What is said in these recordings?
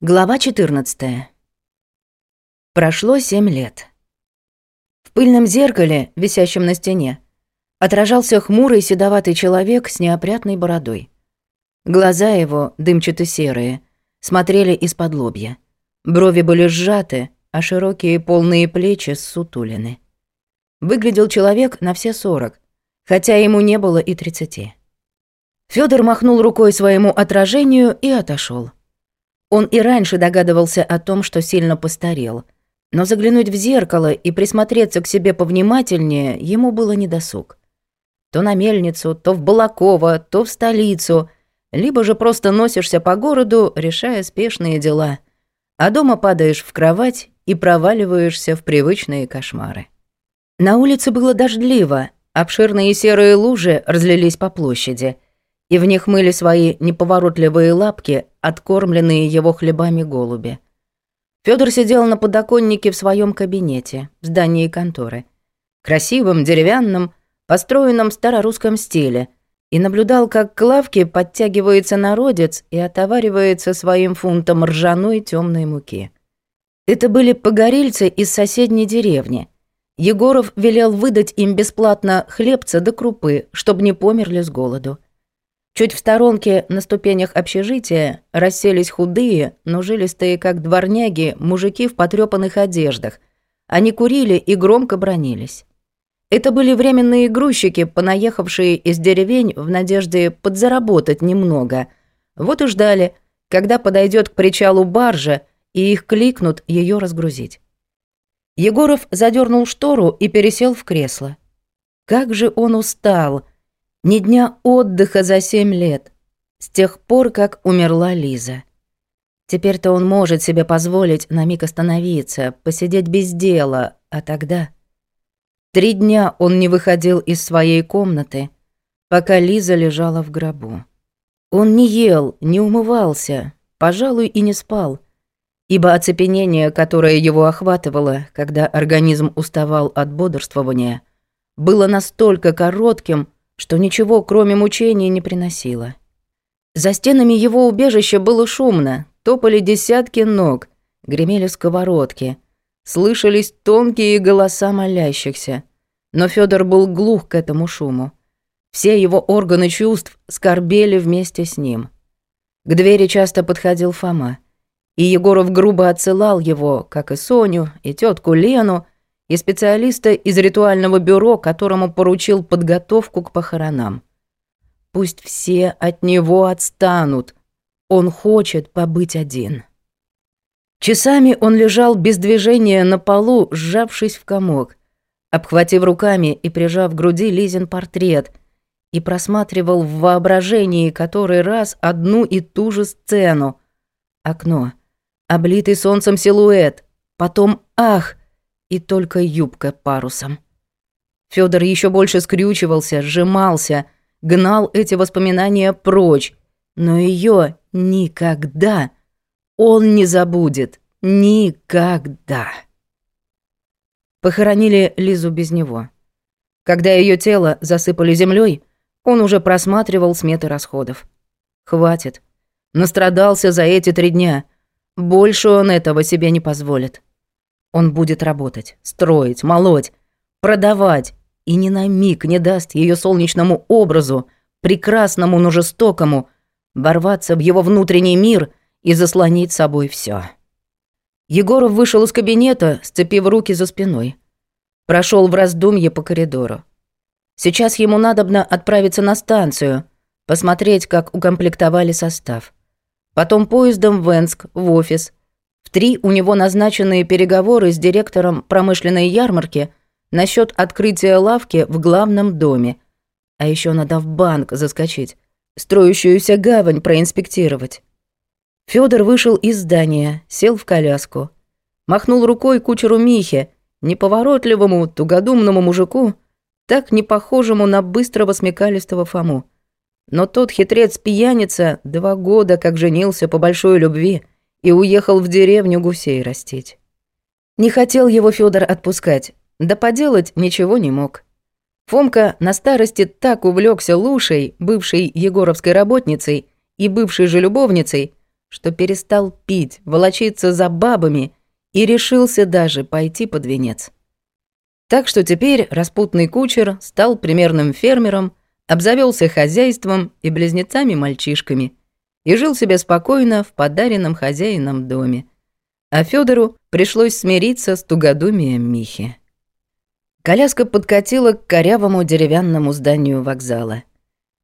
Глава 14. Прошло семь лет. В пыльном зеркале, висящем на стене, отражался хмурый седоватый человек с неопрятной бородой. Глаза его, дымчато-серые, смотрели из-под лобья. Брови были сжаты, а широкие полные плечи ссутулины. Выглядел человек на все сорок, хотя ему не было и тридцати. Фёдор махнул рукой своему отражению и отошел. Он и раньше догадывался о том, что сильно постарел. Но заглянуть в зеркало и присмотреться к себе повнимательнее ему было недосуг. То на мельницу, то в Балаково, то в столицу, либо же просто носишься по городу, решая спешные дела, а дома падаешь в кровать и проваливаешься в привычные кошмары. На улице было дождливо, обширные серые лужи разлились по площади – и в них мыли свои неповоротливые лапки, откормленные его хлебами голуби. Фёдор сидел на подоконнике в своем кабинете, в здании конторы, красивом, деревянном, построенном в старорусском стиле, и наблюдал, как к лавке подтягивается народец и отоваривается своим фунтом ржаной темной муки. Это были погорельцы из соседней деревни. Егоров велел выдать им бесплатно хлебца до да крупы, чтобы не померли с голоду. Чуть в сторонке на ступенях общежития расселись худые, но жилистые, как дворняги, мужики в потрёпанных одеждах. Они курили и громко бронились. Это были временные грузчики, понаехавшие из деревень в надежде подзаработать немного. Вот и ждали, когда подойдёт к причалу баржа, и их кликнут её разгрузить. Егоров задёрнул штору и пересел в кресло. Как же он устал! — ни дня отдыха за семь лет, с тех пор, как умерла Лиза. Теперь-то он может себе позволить на миг остановиться, посидеть без дела, а тогда... Три дня он не выходил из своей комнаты, пока Лиза лежала в гробу. Он не ел, не умывался, пожалуй, и не спал, ибо оцепенение, которое его охватывало, когда организм уставал от бодрствования, было настолько коротким, что ничего, кроме мучений, не приносило. За стенами его убежища было шумно, топали десятки ног, гремели сковородки, слышались тонкие голоса молящихся. Но Федор был глух к этому шуму. Все его органы чувств скорбели вместе с ним. К двери часто подходил Фома. И Егоров грубо отсылал его, как и Соню, и тетку Лену, и специалиста из ритуального бюро, которому поручил подготовку к похоронам. Пусть все от него отстанут. Он хочет побыть один. Часами он лежал без движения на полу, сжавшись в комок, обхватив руками и прижав к груди Лизин портрет, и просматривал в воображении который раз одну и ту же сцену. Окно, облитый солнцем силуэт, потом «ах», и только юбка парусом. Федор еще больше скрючивался, сжимался, гнал эти воспоминания прочь, но ее никогда он не забудет. Никогда. Похоронили Лизу без него. Когда ее тело засыпали землей, он уже просматривал сметы расходов. Хватит. Настрадался за эти три дня. Больше он этого себе не позволит. Он будет работать, строить, молоть, продавать, и ни на миг не даст ее солнечному образу, прекрасному, но жестокому, ворваться в его внутренний мир и заслонить собой все. Егоров вышел из кабинета, сцепив руки за спиной. Прошел в раздумье по коридору. Сейчас ему надобно отправиться на станцию, посмотреть, как укомплектовали состав. Потом поездом в Венск в офис – в три у него назначенные переговоры с директором промышленной ярмарки насчет открытия лавки в главном доме. А еще надо в банк заскочить, строящуюся гавань проинспектировать. Федор вышел из здания, сел в коляску. Махнул рукой кучеру Михе, неповоротливому, тугодумному мужику, так не похожему на быстрого смекалистого Фому. Но тот хитрец-пьяница два года как женился по большой любви — и уехал в деревню гусей растить. Не хотел его Федор отпускать, да поделать ничего не мог. Фомка на старости так увлекся Лушей, бывшей егоровской работницей и бывшей же любовницей, что перестал пить, волочиться за бабами и решился даже пойти под венец. Так что теперь распутный кучер стал примерным фермером, обзавелся хозяйством и близнецами-мальчишками – и жил себе спокойно в подаренном хозяином доме. А Федору пришлось смириться с тугодумием Михи. Коляска подкатила к корявому деревянному зданию вокзала.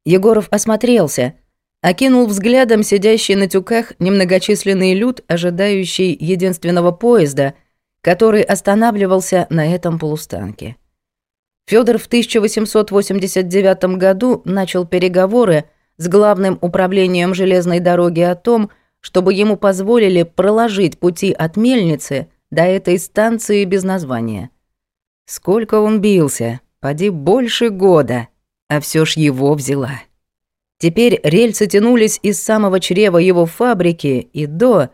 Егоров осмотрелся, окинул взглядом сидящий на тюках немногочисленный люд, ожидающий единственного поезда, который останавливался на этом полустанке. Федор в 1889 году начал переговоры с главным управлением железной дороги о том, чтобы ему позволили проложить пути от мельницы до этой станции без названия. Сколько он бился, поди больше года, а все ж его взяла. Теперь рельсы тянулись из самого чрева его фабрики и до...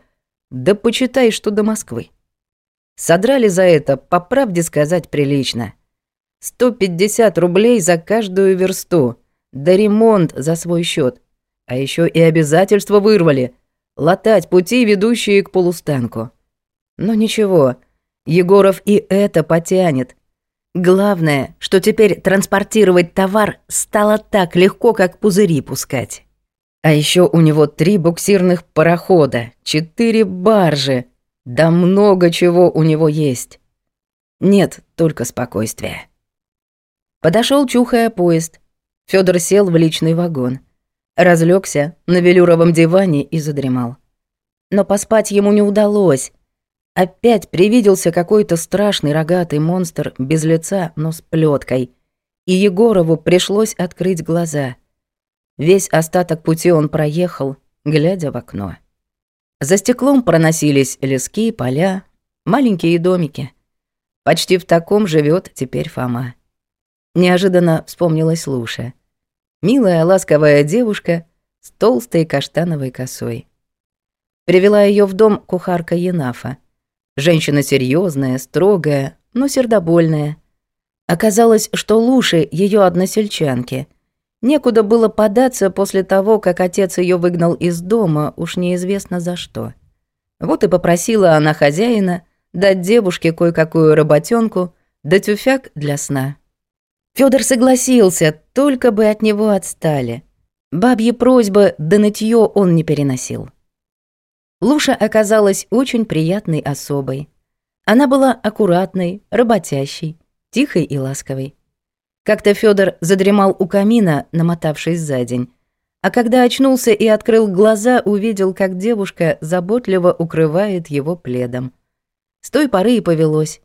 Да почитай, что до Москвы. Содрали за это, по правде сказать, прилично. 150 рублей за каждую версту — да ремонт за свой счет. А еще и обязательства вырвали. Латать пути, ведущие к полустанку. Но ничего, Егоров и это потянет. Главное, что теперь транспортировать товар стало так легко, как пузыри пускать. А еще у него три буксирных парохода, четыре баржи. Да много чего у него есть. Нет, только спокойствие. Подошел чухая поезд. Федор сел в личный вагон. разлегся на велюровом диване и задремал. Но поспать ему не удалось. Опять привиделся какой-то страшный рогатый монстр без лица, но с плеткой. И Егорову пришлось открыть глаза. Весь остаток пути он проехал, глядя в окно. За стеклом проносились лески, поля, маленькие домики. Почти в таком живет теперь Фома. Неожиданно вспомнилась Луша. Милая ласковая девушка с толстой каштановой косой. Привела ее в дом кухарка Янафа. Женщина серьезная, строгая, но сердобольная. Оказалось, что Луши ее односельчанки. Некуда было податься после того, как отец ее выгнал из дома, уж неизвестно за что. Вот и попросила она хозяина дать девушке кое-какую работенку, да тюфяк для сна. Федор согласился, только бы от него отстали. Бабьи просьбы да нытье он не переносил. Луша оказалась очень приятной особой. Она была аккуратной, работящей, тихой и ласковой. Как-то Федор задремал у камина, намотавшись за день. А когда очнулся и открыл глаза, увидел, как девушка заботливо укрывает его пледом. С той поры и повелось.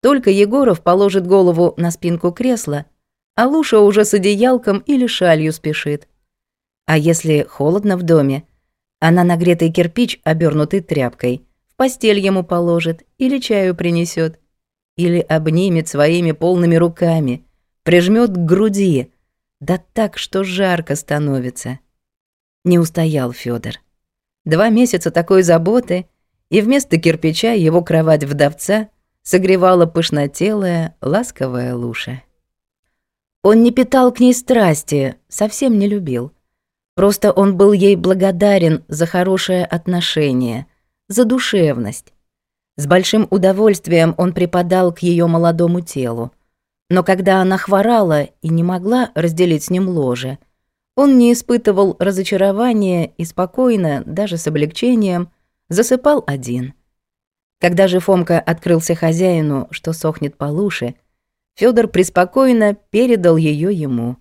Только Егоров положит голову на спинку кресла, а Луша уже с одеялком или шалью спешит. А если холодно в доме, она нагретый кирпич, обернутый тряпкой, в постель ему положит или чаю принесет, или обнимет своими полными руками, прижмет к груди, да так, что жарко становится. Не устоял Федор. Два месяца такой заботы, и вместо кирпича его кровать вдовца — согревала пышнотелая, ласковая Луша. Он не питал к ней страсти, совсем не любил. Просто он был ей благодарен за хорошее отношение, за душевность. С большим удовольствием он припадал к ее молодому телу. Но когда она хворала и не могла разделить с ним ложе, он не испытывал разочарования и спокойно, даже с облегчением, засыпал один – когда же Фомка открылся хозяину, что сохнет по луше, Фёдор преспокойно передал ее ему.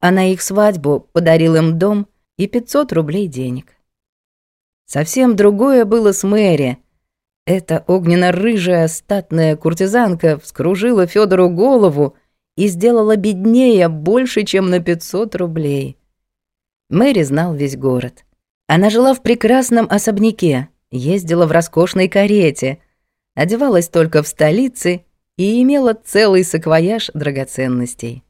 А на их свадьбу подарил им дом и 500 рублей денег. Совсем другое было с Мэри. Эта огненно-рыжая статная куртизанка вскружила Фёдору голову и сделала беднее больше, чем на 500 рублей. Мэри знал весь город. Она жила в прекрасном особняке, ездила в роскошной карете, одевалась только в столице и имела целый саквояж драгоценностей.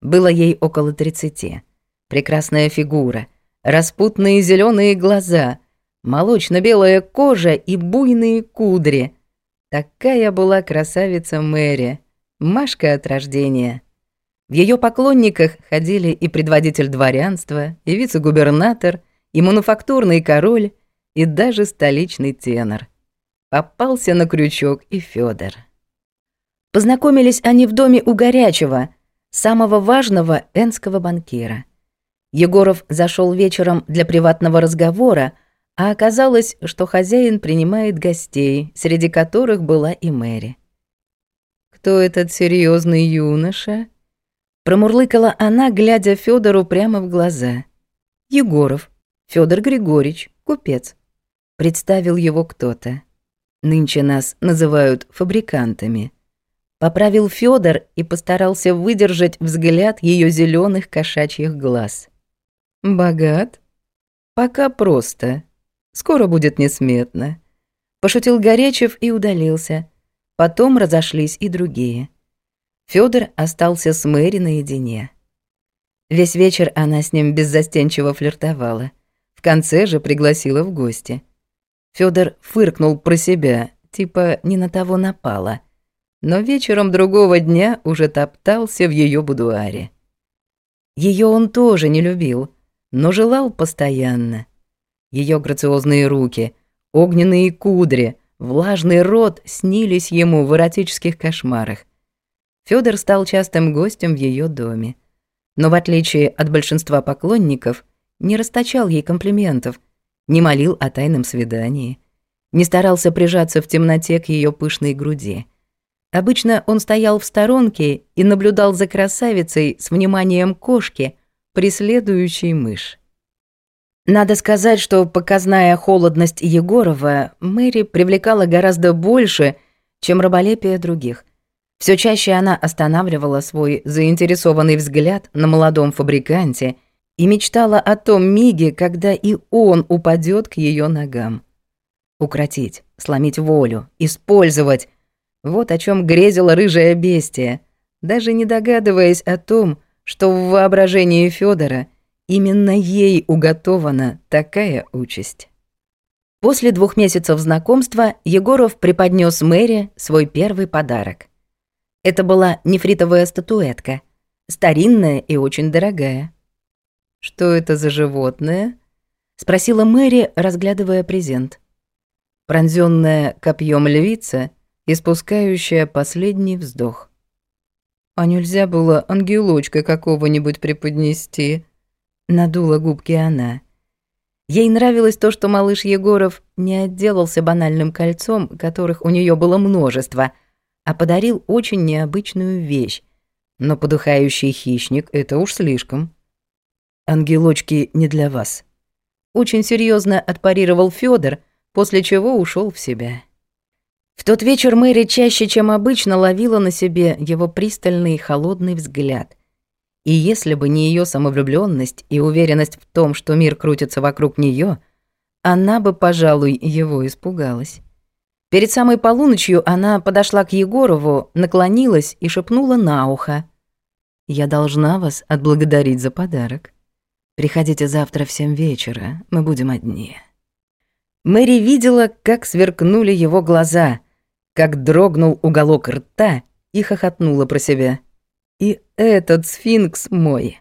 Было ей около 30. Прекрасная фигура, распутные зеленые глаза, молочно-белая кожа и буйные кудри. Такая была красавица Мэри, Машка от рождения. В ее поклонниках ходили и предводитель дворянства, и вице-губернатор, и мануфактурный король, и даже столичный тенор. Попался на крючок и Федор. Познакомились они в доме у Горячего, самого важного энского банкира. Егоров зашел вечером для приватного разговора, а оказалось, что хозяин принимает гостей, среди которых была и Мэри. «Кто этот серьезный юноша?» Промурлыкала она, глядя Федору прямо в глаза. «Егоров. Федор Григорьевич, купец. Представил его кто-то. Нынче нас называют фабрикантами. Поправил Фёдор и постарался выдержать взгляд её зелёных кошачьих глаз. Богат? Пока просто. Скоро будет несметно. Пошутил Горячев и удалился. Потом разошлись и другие. Фёдор остался с Мэри наедине. Весь вечер она с ним беззастенчиво флиртовала. В конце же пригласила в гости. Федор фыркнул про себя, типа не на того напала. Но вечером другого дня уже топтался в ее будуаре. Ее он тоже не любил, но желал постоянно. Ее грациозные руки, огненные кудри, влажный рот снились ему в эротических кошмарах. Федор стал частым гостем в ее доме. Но в отличие от большинства поклонников, не расточал ей комплиментов – не молил о тайном свидании, не старался прижаться в темноте к ее пышной груди. Обычно он стоял в сторонке и наблюдал за красавицей с вниманием кошки, преследующей мышь. Надо сказать, что показная холодность Егорова Мэри привлекала гораздо больше, чем раболепие других. Все чаще она останавливала свой заинтересованный взгляд на молодом фабриканте – и мечтала о том миге, когда и он упадет к ее ногам. Укротить, сломить волю, использовать. Вот о чем грезила рыжая бестия, даже не догадываясь о том, что в воображении Федора именно ей уготована такая участь. После двух месяцев знакомства Егоров преподнес Мэри свой первый подарок. Это была нефритовая статуэтка, старинная и очень дорогая. «Что это за животное?» — спросила Мэри, разглядывая презент. Пронзенная копьем львица, испускающая последний вздох. «А нельзя было ангелочка какого-нибудь преподнести?» — надула губки она. Ей нравилось то, что малыш Егоров не отделался банальным кольцом, которых у нее было множество, а подарил очень необычную вещь. Но подухающий хищник — это уж слишком. «Ангелочки не для вас», — очень серьезно отпарировал Федор, после чего ушел в себя. В тот вечер Мэри чаще, чем обычно, ловила на себе его пристальный холодный взгляд. И если бы не ее самовлюбленность и уверенность в том, что мир крутится вокруг нее, она бы, пожалуй, его испугалась. Перед самой полуночью она подошла к Егорову, наклонилась и шепнула на ухо. «Я должна вас отблагодарить за подарок». Приходите завтра в семь вечера, мы будем одни». Мэри видела, как сверкнули его глаза, как дрогнул уголок рта и хохотнула про себя. «И этот сфинкс мой!»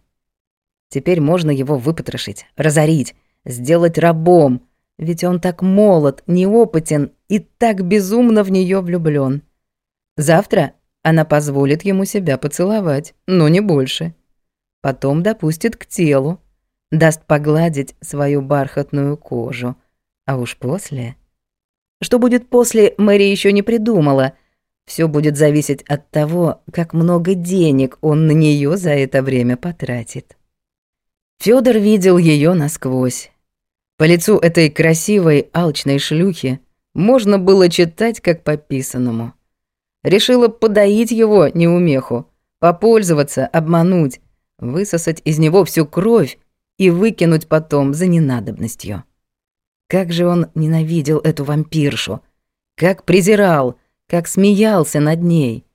Теперь можно его выпотрошить, разорить, сделать рабом, ведь он так молод, неопытен и так безумно в нее влюблен. Завтра она позволит ему себя поцеловать, но не больше. Потом допустит к телу, даст погладить свою бархатную кожу. А уж после... Что будет после, Мэри еще не придумала. Все будет зависеть от того, как много денег он на нее за это время потратит. Федор видел ее насквозь. По лицу этой красивой, алчной шлюхи можно было читать как пописанному. Решила подоить его неумеху, попользоваться, обмануть, высосать из него всю кровь, и выкинуть потом за ненадобностью. Как же он ненавидел эту вампиршу, как презирал, как смеялся над ней,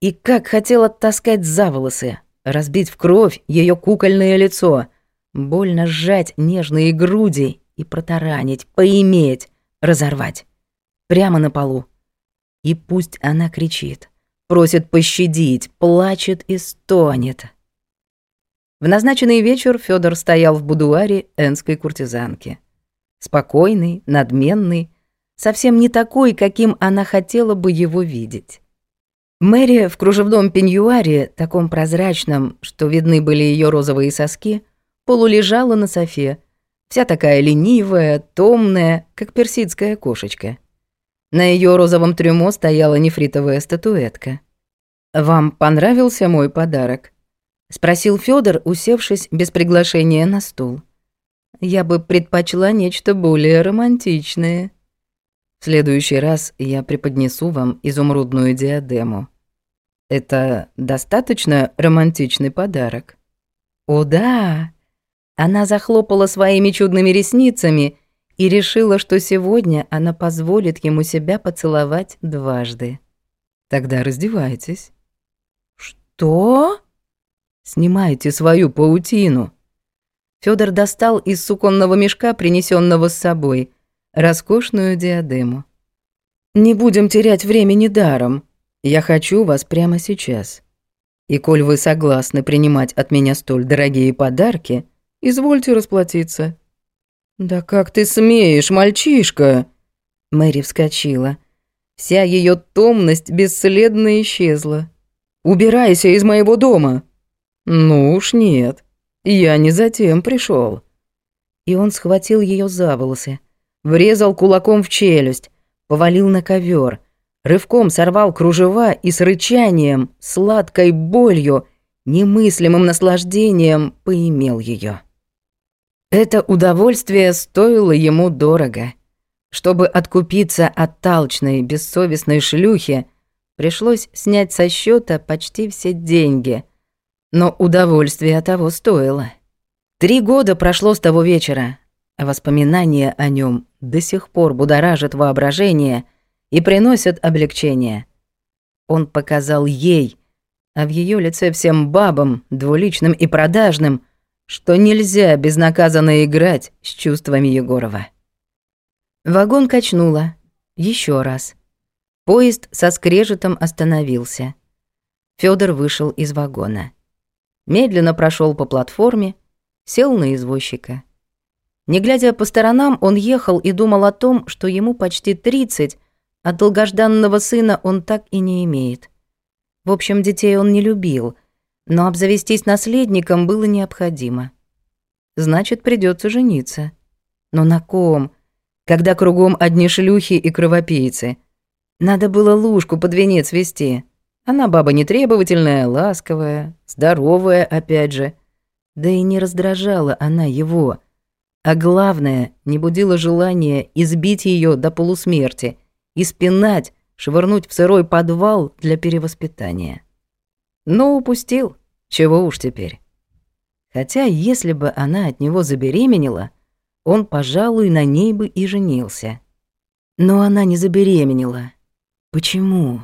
и как хотел оттаскать за волосы, разбить в кровь ее кукольное лицо, больно сжать нежные груди и протаранить, поиметь, разорвать. Прямо на полу. И пусть она кричит, просит пощадить, плачет и стонет. В назначенный вечер Федор стоял в будуаре энской куртизанки. Спокойный, надменный, совсем не такой, каким она хотела бы его видеть. Мэри в кружевном пеньюаре, таком прозрачном, что видны были ее розовые соски, полулежала на софе, вся такая ленивая, томная, как персидская кошечка. На ее розовом трюмо стояла нефритовая статуэтка. «Вам понравился мой подарок?» спросил Фёдор, усевшись без приглашения на стул. Я бы предпочла нечто более романтичное. В следующий раз я преподнесу вам изумрудную диадему. Это достаточно романтичный подарок. О да. Она захлопала своими чудными ресницами и решила, что сегодня она позволит ему себя поцеловать дважды. Тогда раздевайтесь. Что? «Снимайте свою паутину!» Федор достал из суконного мешка, принесенного с собой, роскошную диадему. «Не будем терять времени даром. Я хочу вас прямо сейчас. И коль вы согласны принимать от меня столь дорогие подарки, извольте расплатиться». «Да как ты смеешь, мальчишка!» Мэри вскочила. Вся ее томность бесследно исчезла. «Убирайся из моего дома!» «Ну уж нет, я не затем пришел. И он схватил ее за волосы, врезал кулаком в челюсть, повалил на ковер, рывком сорвал кружева и с рычанием, сладкой болью, немыслимым наслаждением поимел ее. Это удовольствие стоило ему дорого. Чтобы откупиться от талчной, бессовестной шлюхи, пришлось снять со счета почти все деньги — но удовольствие того стоило. Три года прошло с того вечера. А воспоминания о нем до сих пор будоражат воображение и приносят облегчение. Он показал ей, а в ее лице всем бабам, двуличным и продажным, что нельзя безнаказанно играть с чувствами Егорова. Вагон качнуло. Еще раз. Поезд со скрежетом остановился. Федор вышел из вагона медленно прошел по платформе, сел на извозчика. Не глядя по сторонам, он ехал и думал о том, что ему почти 30, а долгожданного сына он так и не имеет. В общем, детей он не любил, но обзавестись наследником было необходимо. Значит, придется жениться. Но на ком? Когда кругом одни шлюхи и кровопийцы. Надо было лужку под венец вести. Она баба нетребовательная, ласковая, здоровая опять же. Да и не раздражала она его. А главное, не будила желания избить ее до полусмерти и спинать, швырнуть в сырой подвал для перевоспитания. Но упустил, чего уж теперь. Хотя, если бы она от него забеременела, он, пожалуй, на ней бы и женился. Но она не забеременела. Почему?